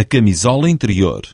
a camisola interior.